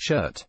shirt.